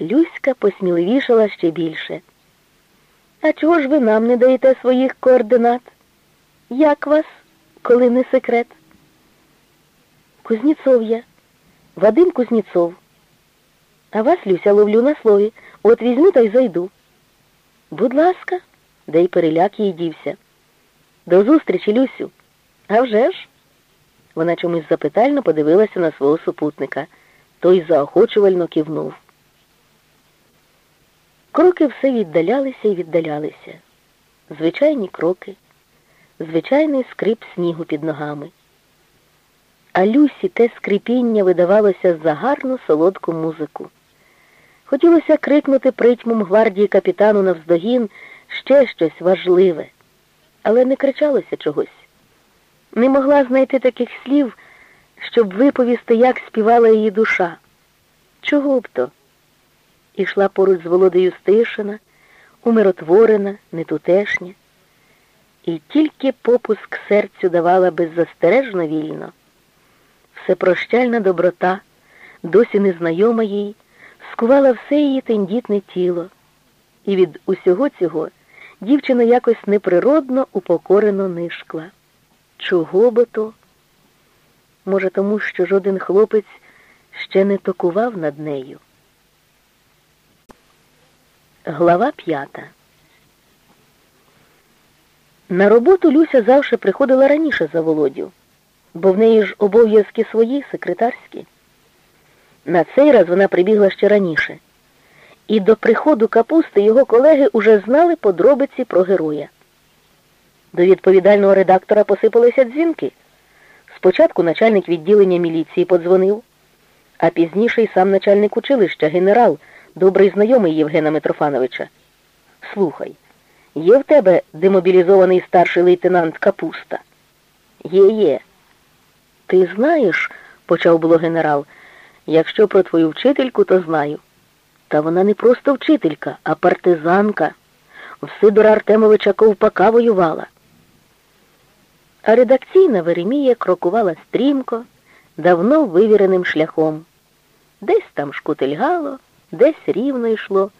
Люська посміливішала ще більше. А чого ж ви нам не даєте своїх координат? Як вас, коли не секрет? Кузніцов я, Вадим Кузніцов. А вас, Люся, ловлю на слові. От візьму та й зайду. Будь ласка, де й переляк їй дівся. До зустрічі, Люсю. А вже ж? Вона чомусь запитально подивилася на свого супутника. Той заохочувально кивнув. Кроки все віддалялися і віддалялися. Звичайні кроки, звичайний скрип снігу під ногами. А Люсі те скрипіння видавалося за гарну солодку музику. Хотілося крикнути притьмом гвардії капітану навздогін ще щось важливе, але не кричалося чогось. Не могла знайти таких слів, щоб виповісти, як співала її душа. Чого б то? Ішла поруч з Володею Стишина, умиротворена, нетутешня, і тільки попуск серцю давала беззастережно вільно. Всепрощальна доброта, досі незнайома їй, скувала все її тендітне тіло, і від усього цього дівчина якось неприродно упокорено нишкла. Чого би то? Може, тому що жоден хлопець ще не токував над нею. Глава п'ята. На роботу Люся завжди приходила раніше за Володю, бо в неї ж обов'язки свої, секретарські. На цей раз вона прибігла ще раніше. І до приходу капусти його колеги уже знали подробиці про героя. До відповідального редактора посипалися дзвінки. Спочатку начальник відділення міліції подзвонив, а пізніше й сам начальник училища, генерал, добрий знайомий Євгена Митрофановича. Слухай, є в тебе демобілізований старший лейтенант Капуста? Є, є. Ти знаєш, почав було генерал, якщо про твою вчительку, то знаю. Та вона не просто вчителька, а партизанка. В Сидора Артемовича Ковпака воювала. А редакційна Веремія крокувала стрімко, давно вивіреним шляхом. Десь там шкутильгало, десь рівно йшло,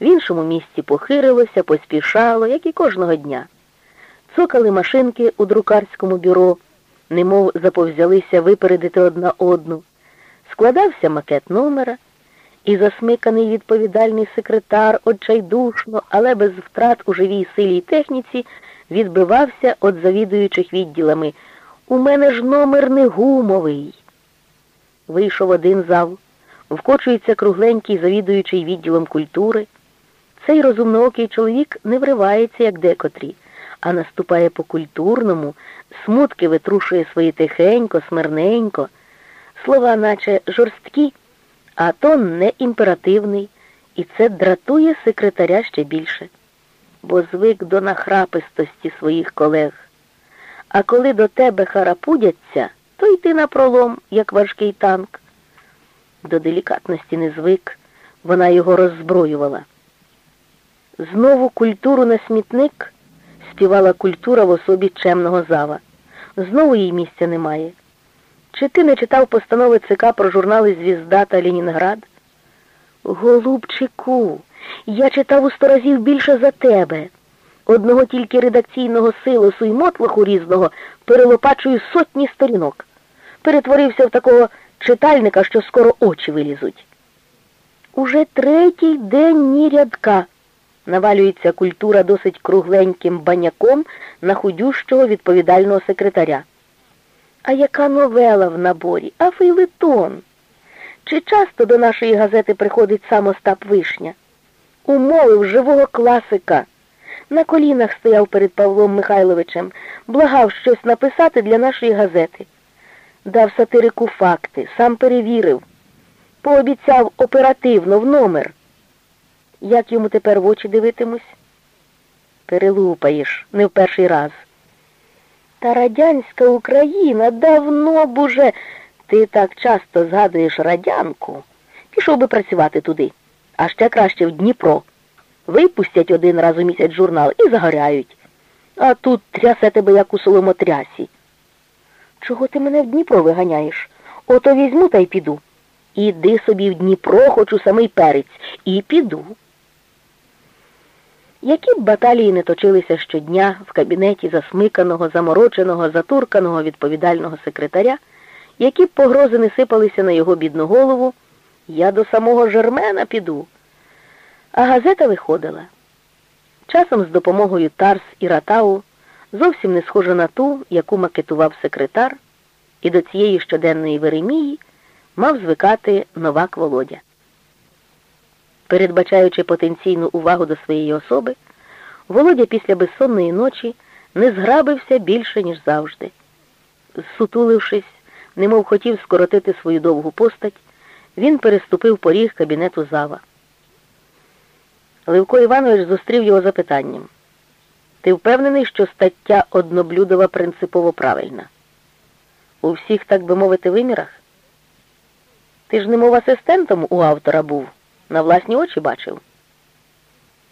в іншому місці похирилося, поспішало, як і кожного дня. Цокали машинки у друкарському бюро, немов заповзялися випередити одна одну. Складався макет номера, і засмиканий відповідальний секретар отчайдушно, але без втрат у живій силі й техніці відбивався від завідуючих відділами. У мене ж номер не гумовий. Вийшов один зал, вкочується кругленький завідуючий відділом культури. Цей розумноокий чоловік не вривається, як декотрі, а наступає по культурному, смутки витрушує свої тихенько, смирненько, слова, наче жорсткі, а тон не імперативний, і це дратує секретаря ще більше бо звик до нахрапистості своїх колег. А коли до тебе харапудяться, то йти на пролом, як важкий танк. До делікатності не звик, вона його роззброювала. Знову культуру на смітник співала культура в особі чемного зава. Знову їй місця немає. Чи ти не читав постанови ЦК про журнали Звізда та Ленінград? Голубчику, я читав у сто разів більше за тебе. Одного тільки редакційного силосу й мотлоху різного перелопачую сотні сторінок. Перетворився в такого читальника, що скоро очі вилізуть. Уже третій день ні рядка. Навалюється культура досить кругленьким баняком на худющого відповідального секретаря. А яка новела в наборі? А фейлетон? Чи часто до нашої газети приходить сам Остап Вишня? Умовив живого класика. На колінах стояв перед Павлом Михайловичем, благав щось написати для нашої газети. Дав сатирику факти, сам перевірив, пообіцяв оперативно в номер. Як йому тепер в очі дивитимусь? Перелупаєш, не в перший раз. Та радянська Україна давно б уже. Ти так часто згадуєш радянку. Пішов би працювати туди, а ще краще в Дніпро. Випустять один раз у місяць журнал і загоряють. А тут трясе тебе, як у соломотрясі. Чого ти мене в Дніпро виганяєш? Ото візьму та й піду. Іди собі в Дніпро, хочу самий перець, і піду. Які б баталії не точилися щодня в кабінеті засмиканого, замороченого, затурканого відповідального секретаря, які б погрози не сипалися на його бідну голову, я до самого Жермена піду. А газета виходила. Часом з допомогою Тарс і Ратау, зовсім не схожа на ту, яку макетував секретар, і до цієї щоденної Веремії мав звикати новак Володя. Передбачаючи потенційну увагу до своєї особи, Володя після безсонної ночі не зграбився більше, ніж завжди. Зсутулившись, немов хотів скоротити свою довгу постать, він переступив поріг кабінету зава. Левко Іванович зустрів його запитанням. Ти впевнений, що стаття одноблюдова принципово правильна? У всіх, так би мовити, вимірах? Ти ж немов асистентом у автора був, на власні очі бачив.